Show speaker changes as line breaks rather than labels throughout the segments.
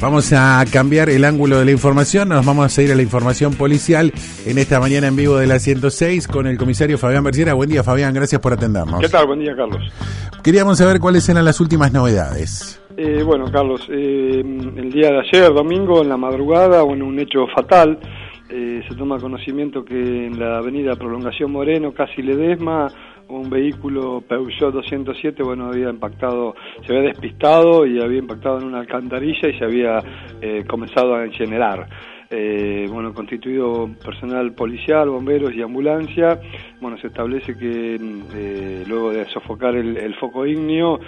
Vamos a cambiar el ángulo de la información, nos vamos a ir a la información policial en esta mañana en vivo de la 106 con el comisario Fabián Berciera. Buen día Fabián, gracias por atendernos.
¿Qué tal? Buen día Carlos.
Queríamos saber cuáles eran las últimas novedades.
Eh, bueno Carlos, eh, el día de ayer, domingo, en la madrugada, bueno, un hecho fatal, eh, se toma conocimiento que en la avenida Prolongación Moreno, casi Ledesma, un vehículo Peugeot 207, bueno, había impactado, se había despistado y había impactado en una alcantarilla y se había eh, comenzado a generar. Eh, bueno, constituido personal policial, bomberos y ambulancia. Bueno, se establece que eh, luego de sofocar el, foco ígneo,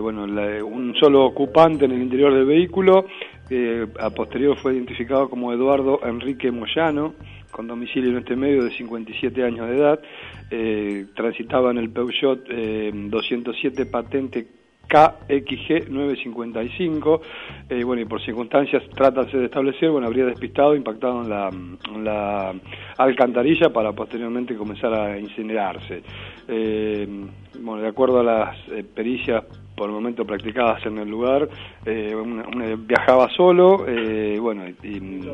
bueno, un solo ocupante en el interior del vehículo, a posterior fue identificado como Eduardo Enrique Moyano, con domicilio en este medio de 57 años de edad, eh, transitaba en el Peugeot 207 eh, patente KXG 955, eh, bueno, y por circunstancias trátase de establecer, bueno, habría despistado, impactado en la, la alcantarilla para posteriormente comenzar a incinerarse. Eh, bueno, de acuerdo a las pericias por el momento practicadas en el lugar, viajaba solo, bueno, y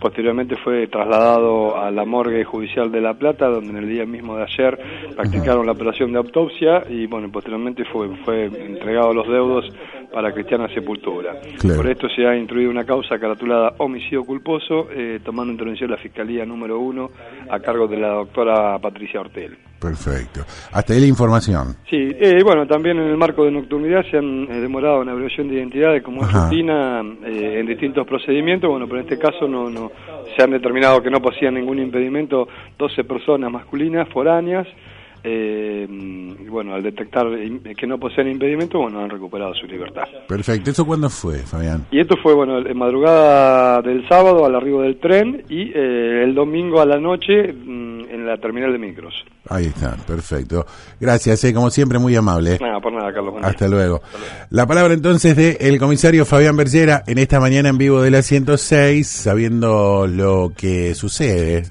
Posteriormente fue trasladado a la morgue judicial de La Plata, donde en el día mismo de ayer practicaron la operación de autopsia y bueno, posteriormente fue, fue entregado a los deudos para cristiana sepultura. Por esto se ha instruido una causa caratulada homicidio culposo, eh, tomando intervención la Fiscalía número uno a cargo de la doctora Patricia Ortel.
Perfecto. Hasta ahí la información.
Sí, eh, bueno, también en el marco de nocturnidad se han eh, demorado en abreviación de identidades como es rutina en distintos procedimientos, bueno, pero en este caso no, no se han determinado que no poseían ningún impedimento 12 personas masculinas foráneas eh, bueno, al detectar que no poseen impedimento, bueno, han recuperado su libertad.
Perfecto. ¿Eso cuándo fue, Fabián?
Y esto fue, bueno, en madrugada del sábado al arribo del tren y eh, el domingo a la noche mm, en la terminal de micros.
Ahí está, perfecto. Gracias, eh, como siempre, muy amable.
Nada, por nada, Carlos.
Hasta luego. La palabra entonces de el comisario Fabián Bergera en esta mañana en vivo de la 106, sabiendo lo que sucede